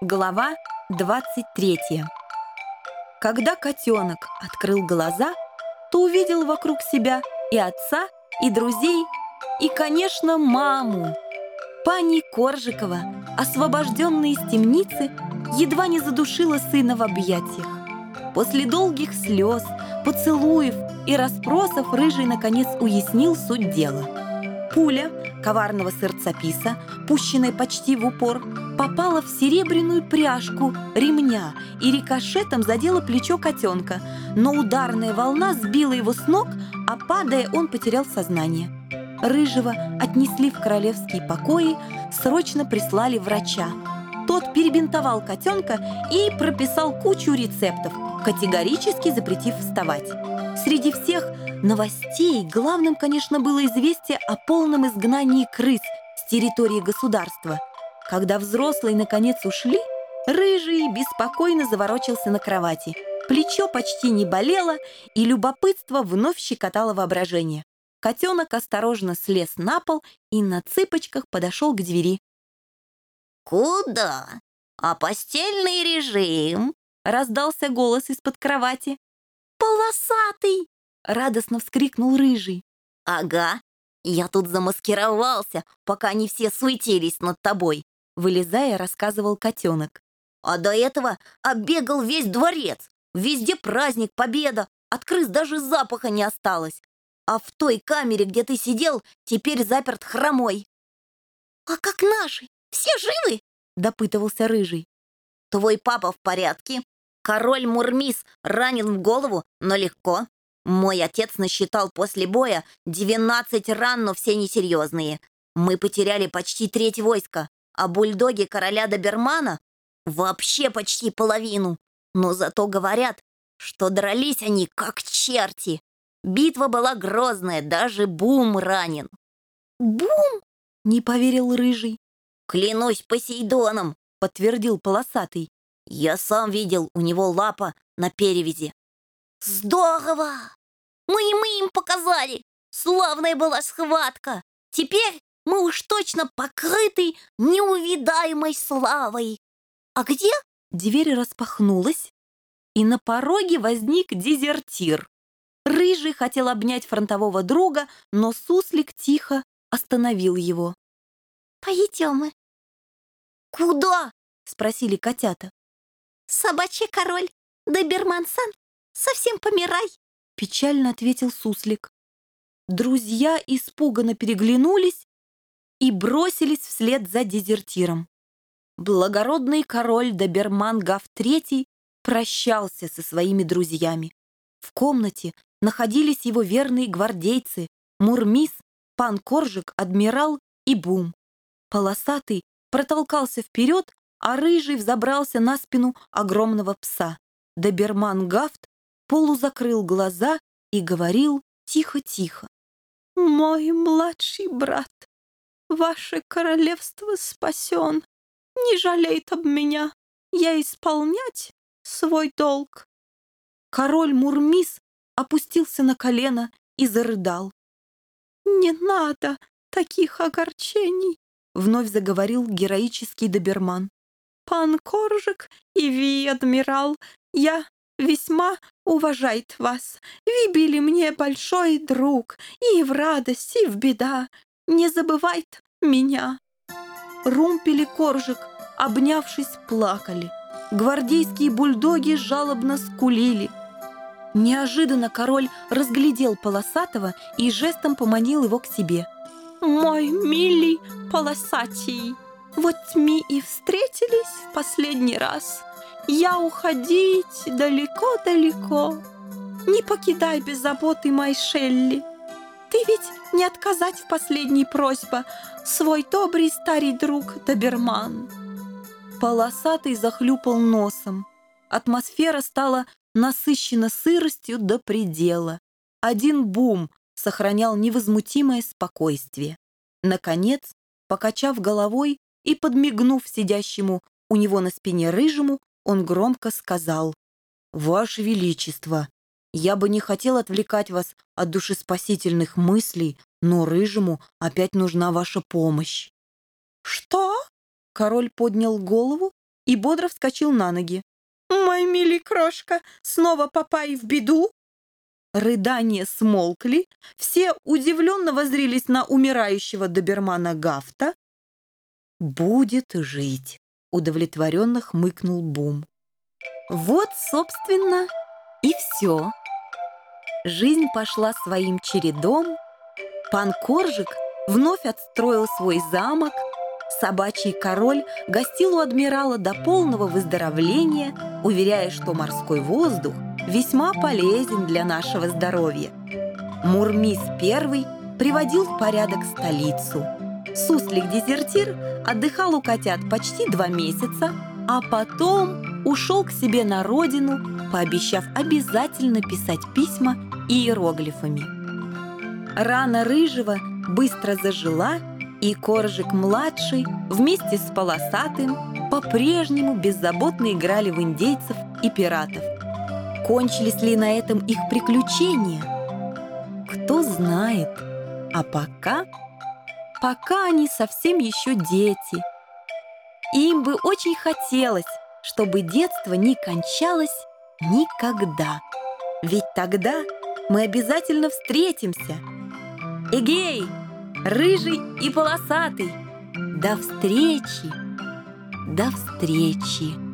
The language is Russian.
Глава 23 Когда котенок открыл глаза, то увидел вокруг себя и отца, и друзей, и, конечно, маму. Пани Коржикова, освобожденная из темницы, едва не задушила сына в объятиях. После долгих слез, поцелуев и расспросов Рыжий наконец уяснил суть дела. Пуля коварного сердцаписа, пущенная почти в упор, попала в серебряную пряжку ремня и рикошетом задела плечо котенка, но ударная волна сбила его с ног, а падая, он потерял сознание. Рыжего отнесли в королевские покои, срочно прислали врача. Тот перебинтовал котенка и прописал кучу рецептов, категорически запретив вставать. Среди всех новостей главным, конечно, было известие о полном изгнании крыс с территории государства – когда взрослые наконец ушли, рыжий беспокойно заворочился на кровати. Плечо почти не болело, и любопытство вновь щекотало воображение. Котенок осторожно слез на пол и на цыпочках подошел к двери. «Куда? А постельный режим?» — раздался голос из-под кровати. «Полосатый!» — радостно вскрикнул рыжий. «Ага, я тут замаскировался, пока они все суетились над тобой. Вылезая, рассказывал котенок. А до этого оббегал весь дворец. Везде праздник, победа. От крыс даже запаха не осталось. А в той камере, где ты сидел, теперь заперт хромой. «А как наши? Все живы?» — допытывался Рыжий. «Твой папа в порядке. Король Мурмис ранен в голову, но легко. Мой отец насчитал после боя 12 ран, но все несерьезные. Мы потеряли почти треть войска а бульдоги короля Добермана вообще почти половину. Но зато говорят, что дрались они как черти. Битва была грозная, даже Бум ранен. «Бум?» — не поверил Рыжий. «Клянусь Посейдоном!» — подтвердил Полосатый. «Я сам видел у него лапа на перевязи». «Здорово! Мы и мы им показали! Славная была схватка! Теперь мы уж точно покрыты неувидаемой славой. А где? Дверь распахнулась, и на пороге возник дезертир. Рыжий хотел обнять фронтового друга, но суслик тихо остановил его. «Пойдем». «Куда?» — спросили котята. «Собачий король, доберман-сан, совсем помирай», — печально ответил суслик. Друзья испуганно переглянулись и бросились вслед за дезертиром. Благородный король Доберман Гав III прощался со своими друзьями. В комнате находились его верные гвардейцы Мурмис, пан Коржик, адмирал и Бум. Полосатый протолкался вперед, а рыжий взобрался на спину огромного пса. Доберман Гафт полузакрыл глаза и говорил тихо-тихо. «Мой младший брат, Ваше королевство спасен. Не жалеет об меня. Я исполнять свой долг. Король Мурмис опустился на колено и зарыдал. «Не надо таких огорчений», — вновь заговорил героический доберман. «Пан Коржик и ви, адмирал, я весьма уважает вас. Ви были мне большой друг и в радость, и в беда. Не забывает меня. Румпель и Коржик, обнявшись, плакали. Гвардейские бульдоги жалобно скулили. Неожиданно король разглядел Полосатого и жестом поманил его к себе. «Мой милый Полосатий, вот мы и встретились в последний раз. Я уходить далеко-далеко. Не покидай без заботы моей Шелли. Ты ведь не отказать в последней просьбе, свой добрый старый друг Доберман. Полосатый захлюпал носом. Атмосфера стала насыщена сыростью до предела. Один бум сохранял невозмутимое спокойствие. Наконец, покачав головой и подмигнув сидящему у него на спине рыжему, он громко сказал «Ваше Величество, я бы не хотел отвлекать вас от душеспасительных мыслей, но Рыжему опять нужна ваша помощь». «Что?» — король поднял голову и бодро вскочил на ноги. «Мой милый крошка, снова попай в беду?» Рыдания смолкли, все удивленно воззрились на умирающего добермана Гафта. «Будет жить», — удовлетворенно хмыкнул Бум. Вот, собственно, и все. Жизнь пошла своим чередом. Пан Коржик вновь отстроил свой замок. Собачий король гостил у адмирала до полного выздоровления, уверяя, что морской воздух весьма полезен для нашего здоровья. Мурмис первый приводил в порядок столицу. Суслик-дезертир отдыхал у котят почти два месяца, а потом ушел к себе на родину, пообещав обязательно писать письма иероглифами. Рана рыжего быстро зажила, и Коржик-младший вместе с Полосатым по-прежнему беззаботно играли в индейцев и пиратов. Кончились ли на этом их приключения? Кто знает. А пока... Пока они совсем еще дети. Им бы очень хотелось, чтобы детство не кончалось никогда. Ведь тогда мы обязательно встретимся. Эгей, рыжий и полосатый, до встречи, до встречи.